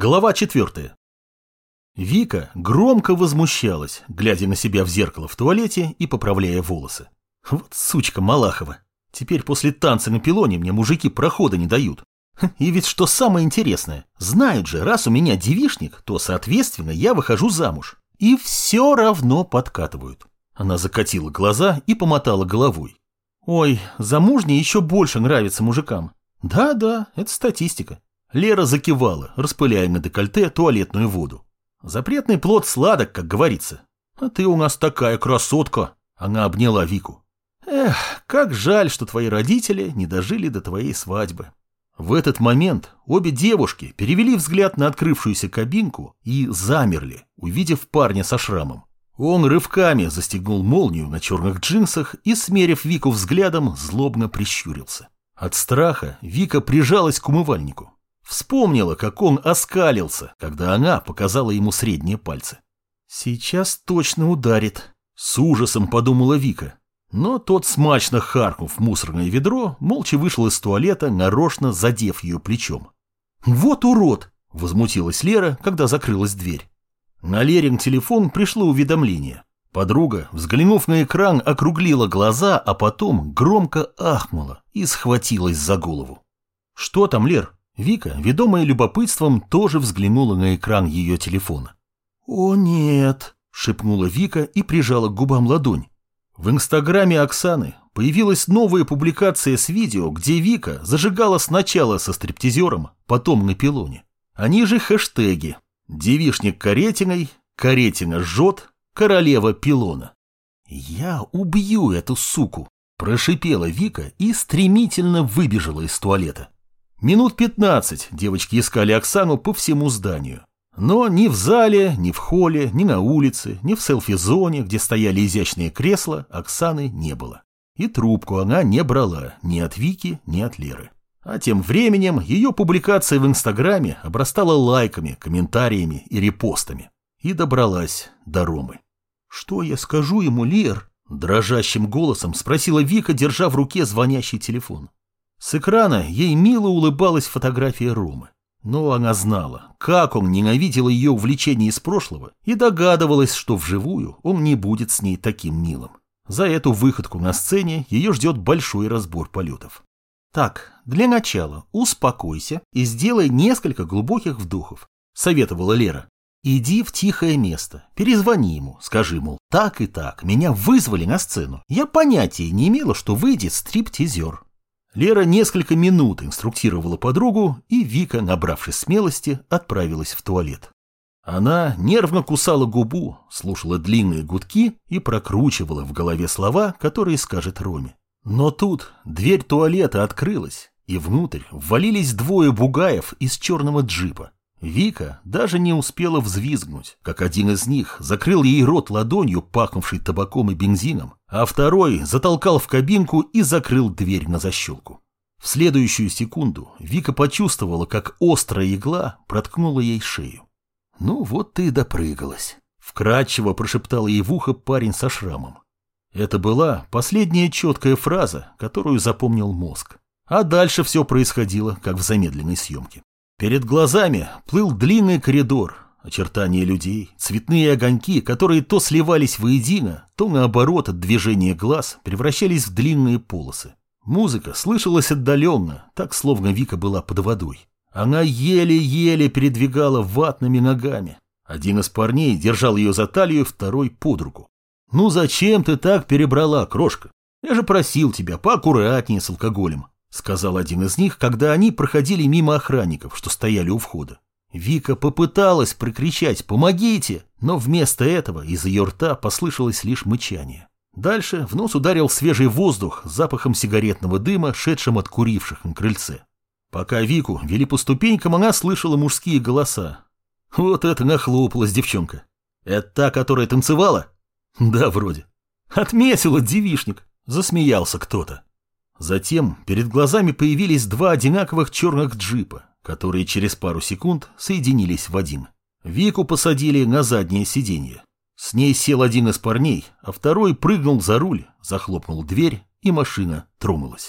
Глава четвертая. Вика громко возмущалась, глядя на себя в зеркало в туалете и поправляя волосы. Вот сучка Малахова. Теперь после танца на пилоне мне мужики прохода не дают. И ведь что самое интересное, знают же, раз у меня девишник, то, соответственно, я выхожу замуж. И все равно подкатывают. Она закатила глаза и помотала головой. Ой, замужние еще больше нравятся мужикам. Да-да, это статистика. Лера закивала, распыляя на декольте туалетную воду. Запретный плод сладок, как говорится. А ты у нас такая красотка. Она обняла Вику. Эх, как жаль, что твои родители не дожили до твоей свадьбы. В этот момент обе девушки перевели взгляд на открывшуюся кабинку и замерли, увидев парня со шрамом. Он рывками застегнул молнию на черных джинсах и, смерив Вику взглядом, злобно прищурился. От страха Вика прижалась к умывальнику. Вспомнила, как он оскалился, когда она показала ему средние пальцы. «Сейчас точно ударит», — с ужасом подумала Вика. Но тот, смачно харкнув мусорное ведро, молча вышел из туалета, нарочно задев ее плечом. «Вот урод!» — возмутилась Лера, когда закрылась дверь. На Лерин телефон пришло уведомление. Подруга, взглянув на экран, округлила глаза, а потом громко ахнула и схватилась за голову. «Что там, Лер?» Вика, ведомая любопытством, тоже взглянула на экран ее телефона. «О, нет!» – шепнула Вика и прижала к губам ладонь. В инстаграме Оксаны появилась новая публикация с видео, где Вика зажигала сначала со стриптизером, потом на пилоне. Они же хэштеги «Девишник Каретиной», «Каретина жжет», «Королева пилона». «Я убью эту суку!» – прошипела Вика и стремительно выбежала из туалета. Минут пятнадцать девочки искали Оксану по всему зданию. Но ни в зале, ни в холле, ни на улице, ни в селфи-зоне, где стояли изящные кресла, Оксаны не было. И трубку она не брала ни от Вики, ни от Леры. А тем временем ее публикация в Инстаграме обрастала лайками, комментариями и репостами. И добралась до Ромы. «Что я скажу ему, Лер?» Дрожащим голосом спросила Вика, держа в руке звонящий телефон. С экрана ей мило улыбалась фотография Ромы. Но она знала, как он ненавидел ее увлечение из прошлого и догадывалась, что вживую он не будет с ней таким милым. За эту выходку на сцене ее ждет большой разбор полетов. «Так, для начала успокойся и сделай несколько глубоких вдохов», — советовала Лера. «Иди в тихое место, перезвони ему, скажи, мол, так и так, меня вызвали на сцену. Я понятия не имела, что выйдет стриптизер». Лера несколько минут инструктировала подругу, и Вика, набравшись смелости, отправилась в туалет. Она нервно кусала губу, слушала длинные гудки и прокручивала в голове слова, которые скажет Роме. Но тут дверь туалета открылась, и внутрь ввалились двое бугаев из черного джипа. Вика даже не успела взвизгнуть, как один из них закрыл ей рот ладонью, пахнувшей табаком и бензином, а второй затолкал в кабинку и закрыл дверь на защелку. В следующую секунду Вика почувствовала, как острая игла проткнула ей шею. «Ну вот ты и допрыгалась», — вкрадчиво прошептал ей в ухо парень со шрамом. Это была последняя четкая фраза, которую запомнил мозг. А дальше все происходило, как в замедленной съемке. Перед глазами плыл длинный коридор, очертания людей, цветные огоньки, которые то сливались воедино, то наоборот от движения глаз превращались в длинные полосы. Музыка слышалась отдаленно, так словно Вика была под водой. Она еле-еле передвигала ватными ногами. Один из парней держал ее за талию, второй под руку. «Ну зачем ты так перебрала, крошка? Я же просил тебя поаккуратнее с алкоголем. — сказал один из них, когда они проходили мимо охранников, что стояли у входа. Вика попыталась прокричать «Помогите!», но вместо этого из ее рта послышалось лишь мычание. Дальше в нос ударил свежий воздух с запахом сигаретного дыма, шедшим от куривших на крыльце. Пока Вику вели по ступенькам, она слышала мужские голоса. Вот это нахлопалась девчонка. Это та, которая танцевала? Да, вроде. Отметила девишник. Засмеялся кто-то. Затем перед глазами появились два одинаковых черных джипа, которые через пару секунд соединились в один. Вику посадили на заднее сиденье. С ней сел один из парней, а второй прыгнул за руль, захлопнул дверь, и машина тронулась.